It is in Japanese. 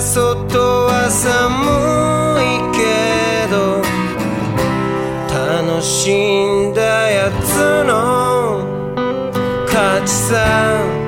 外は寒いけど楽しんだやつの勝ちさ